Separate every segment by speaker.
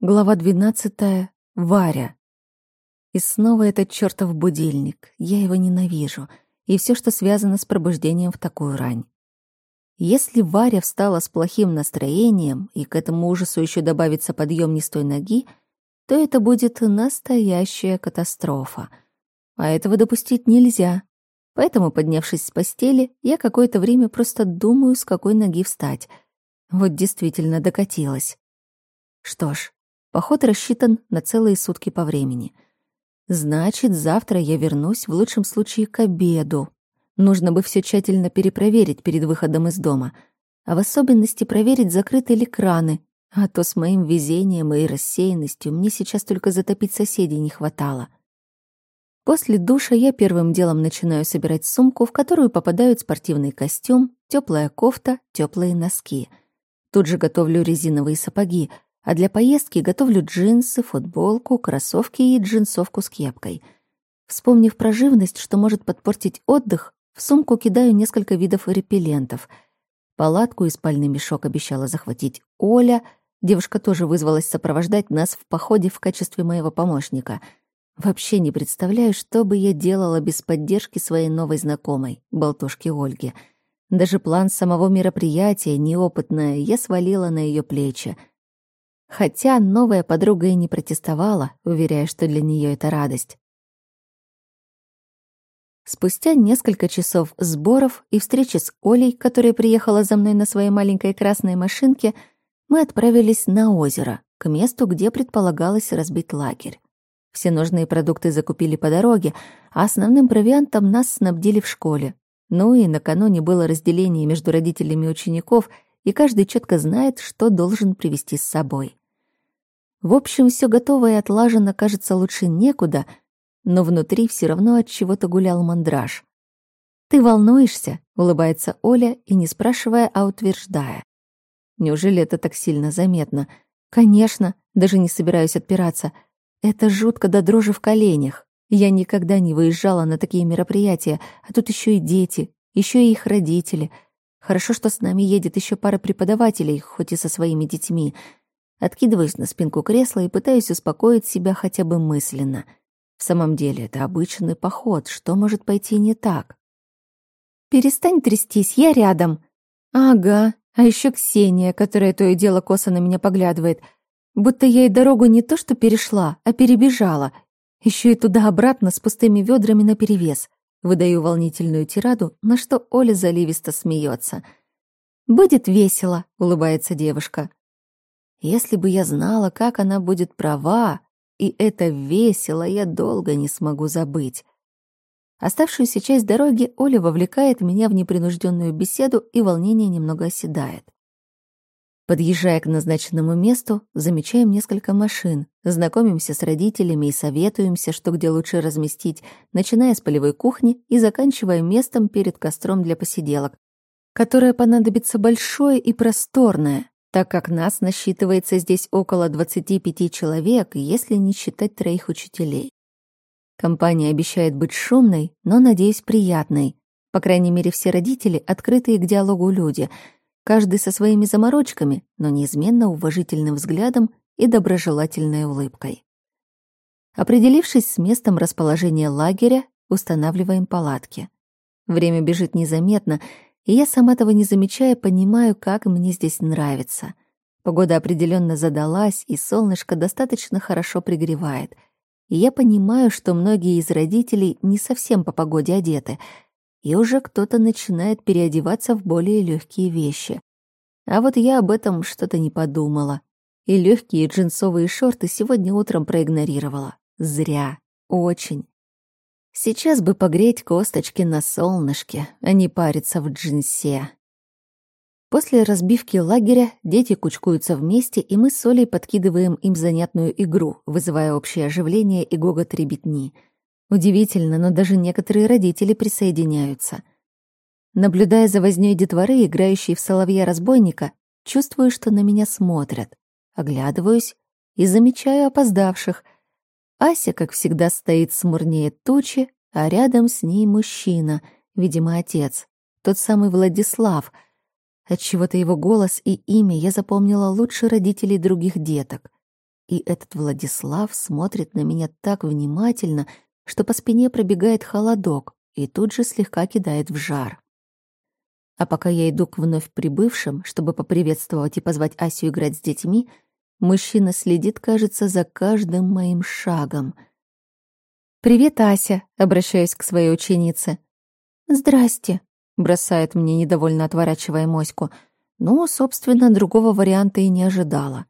Speaker 1: Глава двенадцатая. Варя. И снова этот чертов будильник. Я его ненавижу. И все, что связано с пробуждением в такую рань. Если Варя встала с плохим настроением, и к этому ужасу еще добавится подъем не с той ноги, то это будет настоящая катастрофа. А этого допустить нельзя. Поэтому, поднявшись с постели, я какое-то время просто думаю, с какой ноги встать. Вот действительно докатилась. Что ж, Поход рассчитан на целые сутки по времени. Значит, завтра я вернусь в лучшем случае к обеду. Нужно бы все тщательно перепроверить перед выходом из дома, а в особенности проверить, закрыты ли краны, а то с моим везением и рассеянностью мне сейчас только затопить соседей не хватало. После душа я первым делом начинаю собирать сумку, в которую попадают спортивный костюм, теплая кофта, теплые носки. Тут же готовлю резиновые сапоги — а для поездки готовлю джинсы, футболку, кроссовки и джинсовку с кепкой. Вспомнив про живность, что может подпортить отдых, в сумку кидаю несколько видов репеллентов. Палатку и спальный мешок обещала захватить Оля. Девушка тоже вызвалась сопровождать нас в походе в качестве моего помощника. Вообще не представляю, что бы я делала без поддержки своей новой знакомой, болтушки Ольги. Даже план самого мероприятия, неопытная, я свалила на ее плечи — Хотя новая подруга и не протестовала, уверяя, что для нее это радость. Спустя несколько часов сборов и встречи с Олей, которая приехала за мной на своей маленькой красной машинке, мы отправились на озеро, к месту, где предполагалось разбить лагерь. Все нужные продукты закупили по дороге, а основным провиантом нас снабдили в школе. Ну и накануне было разделение между родителями учеников, и каждый четко знает, что должен привезти с собой. В общем, все готово и отлажено, кажется, лучше некуда, но внутри все равно от чего-то гулял мандраж. «Ты волнуешься?» — улыбается Оля и не спрашивая, а утверждая. «Неужели это так сильно заметно?» «Конечно, даже не собираюсь отпираться. Это жутко до дрожи в коленях. Я никогда не выезжала на такие мероприятия, а тут еще и дети, еще и их родители. Хорошо, что с нами едет еще пара преподавателей, хоть и со своими детьми. Откидываюсь на спинку кресла и пытаюсь успокоить себя хотя бы мысленно. В самом деле, это обычный поход. Что может пойти не так? «Перестань трястись, я рядом». «Ага, а еще Ксения, которая то и дело косо на меня поглядывает. Будто я и дорогу не то что перешла, а перебежала. Еще и туда-обратно с пустыми ведрами наперевес. Выдаю волнительную тираду, на что Оля заливисто смеется. «Будет весело», — улыбается девушка. Если бы я знала, как она будет права, и это весело, я долго не смогу забыть. Оставшуюся часть дороги Оля вовлекает меня в непринужденную беседу, и волнение немного оседает. Подъезжая к назначенному месту, замечаем несколько машин, знакомимся с родителями и советуемся, что где лучше разместить, начиная с полевой кухни и заканчивая местом перед костром для посиделок, которое понадобится большое и просторное, так как нас насчитывается здесь около 25 человек, если не считать троих учителей. Компания обещает быть шумной, но, надеюсь, приятной. По крайней мере, все родители — открытые к диалогу люди, каждый со своими заморочками, но неизменно уважительным взглядом и доброжелательной улыбкой. Определившись с местом расположения лагеря, устанавливаем палатки. Время бежит незаметно — и я, сама того не замечая, понимаю, как мне здесь нравится. Погода определенно задалась, и солнышко достаточно хорошо пригревает. И я понимаю, что многие из родителей не совсем по погоде одеты, и уже кто-то начинает переодеваться в более легкие вещи. А вот я об этом что-то не подумала. И легкие джинсовые шорты сегодня утром проигнорировала. Зря. Очень. Сейчас бы погреть косточки на солнышке, а не париться в джинсе. После разбивки лагеря дети кучкуются вместе, и мы с Олей подкидываем им занятную игру, вызывая общее оживление и гогот ребятни. Удивительно, но даже некоторые родители присоединяются. Наблюдая за вознёй детворы, играющей в соловья-разбойника, чувствую, что на меня смотрят. Оглядываюсь и замечаю опоздавших — Ася, как всегда, стоит смурнее тучи, а рядом с ней мужчина, видимо, отец, тот самый Владислав. Отчего-то его голос и имя я запомнила лучше родителей других деток. И этот Владислав смотрит на меня так внимательно, что по спине пробегает холодок и тут же слегка кидает в жар. А пока я иду к вновь прибывшим, чтобы поприветствовать и позвать Асю играть с детьми, мужчина следит, кажется, за каждым моим шагом. «Привет, Ася!» — обращаюсь к своей ученице. «Здрасте!» — бросает мне, недовольно отворачивая моську. Ну, собственно, другого варианта и не ожидала.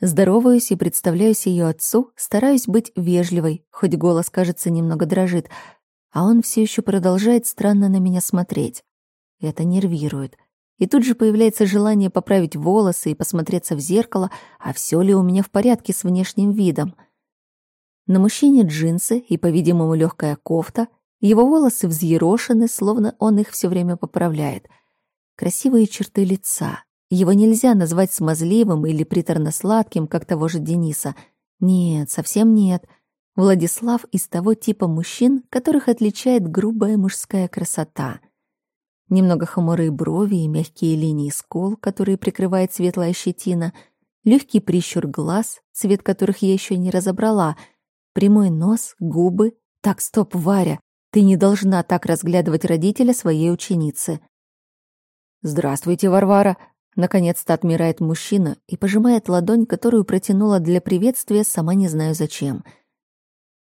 Speaker 1: Здороваюсь и представляюсь ее отцу, стараюсь быть вежливой, хоть голос, кажется, немного дрожит, а он все еще продолжает странно на меня смотреть. Это нервирует. И тут же появляется желание поправить волосы и посмотреться в зеркало, а все ли у меня в порядке с внешним видом. На мужчине джинсы и, по-видимому, легкая кофта, его волосы взъерошены, словно он их все время поправляет. Красивые черты лица, его нельзя назвать смазливым или приторно-сладким, как того же Дениса. Нет, совсем нет. Владислав из того типа мужчин, которых отличает грубая мужская красота. Немного хмурые брови и мягкие линии скул, которые прикрывает светлая щетина, легкий прищур глаз, цвет которых я еще не разобрала, прямой нос, губы. Так, стоп, Варя, ты не должна так разглядывать родителя своей ученицы. «Здравствуйте, Варвара!» Наконец-то отмирает мужчина и пожимает ладонь, которую протянула для приветствия, сама не знаю зачем.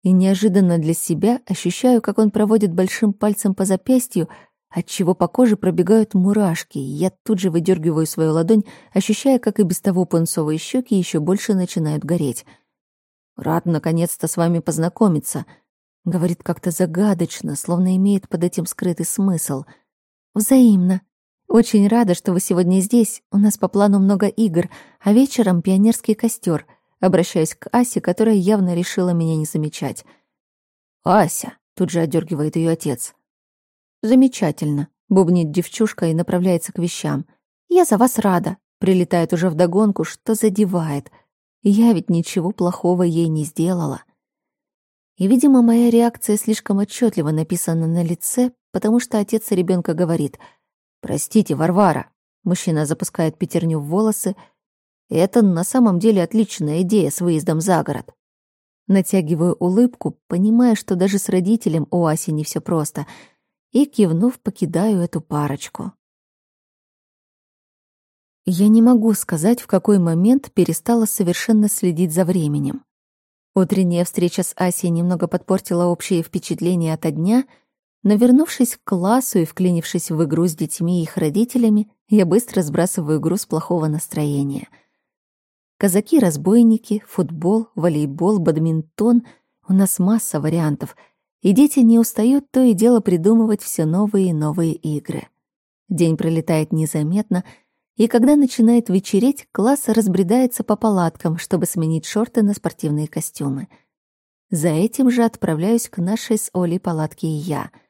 Speaker 1: И неожиданно для себя ощущаю, как он проводит большим пальцем по запястью, отчего по коже пробегают мурашки, и я тут же выдергиваю свою ладонь, ощущая, как и без того пунцовые щеки еще больше начинают гореть. «Рад наконец-то с вами познакомиться», — говорит как-то загадочно, словно имеет под этим скрытый смысл. «Взаимно», очень рада, что вы сегодня здесь. У нас по плану много игр, а вечером пионерский костер. Обращаюсь к Асе, которая явно решила меня не замечать. Ася, тут же одергивает ее отец. Замечательно, бубнит девчушка и направляется к вещам. Я за вас рада. Прилетает уже вдогонку, что задевает. Я ведь ничего плохого ей не сделала. И, видимо, моя реакция слишком отчетливо написана на лице, потому что отец ребенка говорит — «Простите, Варвара», — мужчина запускает пятерню в волосы, «это на самом деле отличная идея с выездом за город». Натягиваю улыбку, понимая, что даже с родителем у Аси не все просто, и, кивнув, покидаю эту парочку. Я не могу сказать, в какой момент перестала совершенно следить за временем. Утренняя встреча с Асей немного подпортила общее впечатление от дня — но вернувшись к классу и вклинившись в игру с детьми и их родителями, я быстро сбрасываю груз плохого настроения. Казаки-разбойники, футбол, волейбол, бадминтон — у нас масса вариантов, и дети не устают то и дело придумывать все новые и новые игры. День пролетает незаметно, и когда начинает вечереть, класс разбредается по палаткам, чтобы сменить шорты на спортивные костюмы. За этим же отправляюсь к нашей с Олей палатке и я —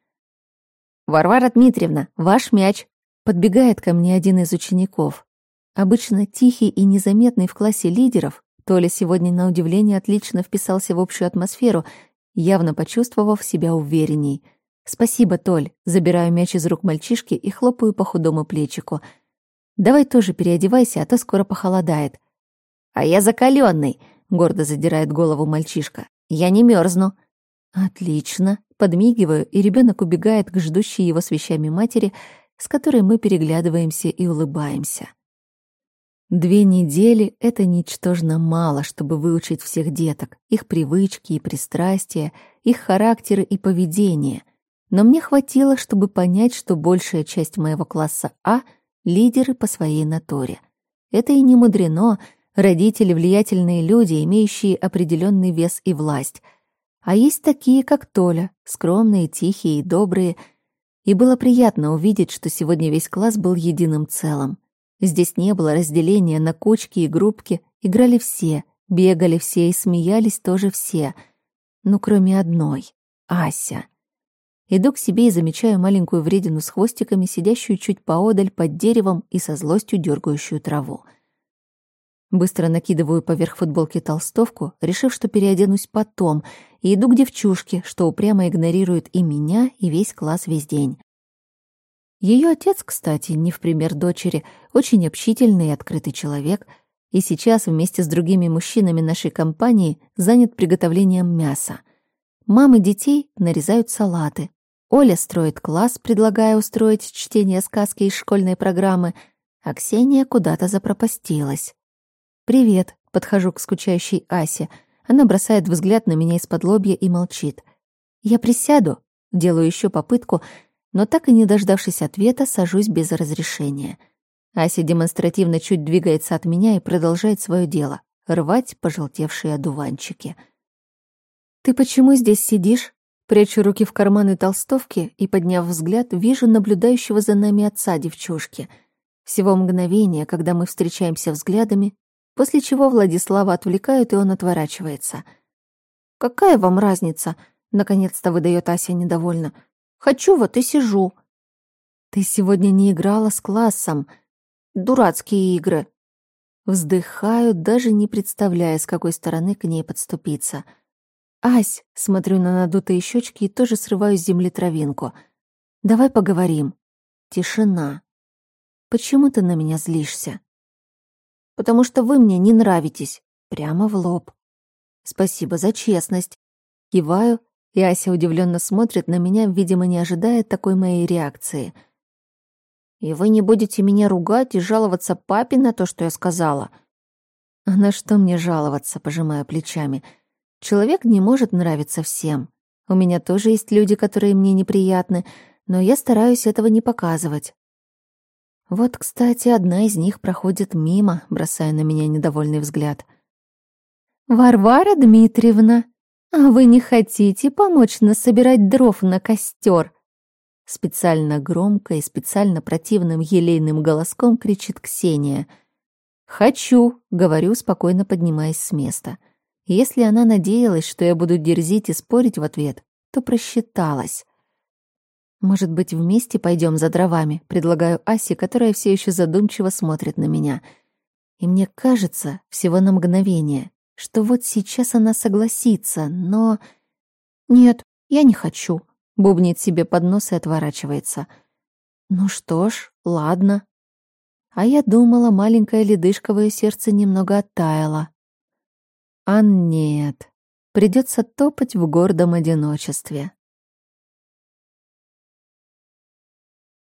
Speaker 1: «Варвара Дмитриевна, ваш мяч!» Подбегает ко мне один из учеников. Обычно тихий и незаметный в классе лидеров, Толя сегодня, на удивление, отлично вписался в общую атмосферу, явно почувствовав себя уверенней. «Спасибо, Толь!» Забираю мяч из рук мальчишки и хлопаю по худому плечику. «Давай тоже переодевайся, а то скоро похолодает». «А я закаленный, гордо задирает голову мальчишка. «Я не мерзну. «Отлично!» Подмигиваю, и ребенок убегает к ждущей его с вещами матери, с которой мы переглядываемся и улыбаемся. Две недели — это ничтожно мало, чтобы выучить всех деток, их привычки и пристрастия, их характеры и поведение. Но мне хватило, чтобы понять, что большая часть моего класса А — лидеры по своей натуре. Это и не мудрено, родители — влиятельные люди, имеющие определенный вес и власть — а есть такие, как Толя, скромные, тихие и добрые. И было приятно увидеть, что сегодня весь класс был единым целым. Здесь не было разделения на кучки и группки, играли все, бегали все и смеялись тоже все. Ну, кроме одной — Ася. Иду к себе и замечаю маленькую вредину с хвостиками, сидящую чуть поодаль под деревом и со злостью дергающую траву. Быстро накидываю поверх футболки толстовку, решив, что переоденусь потом, и иду к девчушке, что упрямо игнорирует и меня, и весь класс весь день. Ее отец, кстати, не в пример дочери, очень общительный и открытый человек. и сейчас вместе с другими мужчинами нашей компании занят приготовлением мяса. Мамы детей нарезают салаты. Оля строит класс, предлагая устроить чтение сказки из школьной программы, а Ксения куда-то запропастилась. «Привет», — подхожу к скучающей Асе. Она бросает взгляд на меня из-под лобья и молчит. «Я присяду», — делаю еще попытку, но так и не дождавшись ответа, сажусь без разрешения. Ася демонстративно чуть двигается от меня и продолжает свое дело — рвать пожелтевшие одуванчики. «Ты почему здесь сидишь?» Прячу руки в карманы толстовки и, подняв взгляд, вижу наблюдающего за нами отца девчушки. Всего мгновение, когда мы встречаемся взглядами, после чего Владислава отвлекают, и он отворачивается. «Какая вам разница?» — наконец-то выдает Ася недовольно. «Хочу, вот и сижу». «Ты сегодня не играла с классом. Дурацкие игры». Вздыхаю, даже не представляя, с какой стороны к ней подступиться. «Ась!» — смотрю на надутые щечки и тоже срываю с земли травинку. «Давай поговорим». Тишина. «Почему ты на меня злишься?» «Потому что вы мне не нравитесь». Прямо в лоб. «Спасибо за честность». Киваю, и Ася удивленно смотрит на меня, видимо, не ожидая такой моей реакции. «И вы не будете меня ругать и жаловаться папе на то, что я сказала?» «А на что мне жаловаться?» — пожимая плечами — Человек не может нравиться всем. У меня тоже есть люди, которые мне неприятны, но я стараюсь этого не показывать. Вот, кстати, одна из них проходит мимо, бросая на меня недовольный взгляд. «Варвара Дмитриевна, а вы не хотите помочь нас собирать дров на костер? Специально громко и специально противным елейным голоском кричит Ксения. «Хочу», — говорю, спокойно поднимаясь с места. Если она надеялась, что я буду дерзить и спорить в ответ, то просчиталась. «Может быть, вместе пойдем за дровами?» — предлагаю Асе, которая все еще задумчиво смотрит на меня. И мне кажется, всего на мгновение, что вот сейчас она согласится, но... «Нет, я не хочу», — бубнит себе под нос и отворачивается. «Ну что ж, ладно». А я думала, маленькое ледышковое сердце немного оттаяло. А нет, придется топать в гордом одиночестве.